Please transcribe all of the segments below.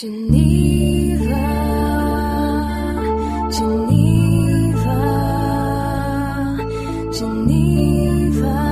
Geneva, Geneva, Geneva.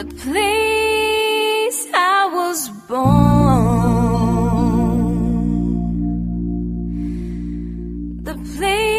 The place I was born, the place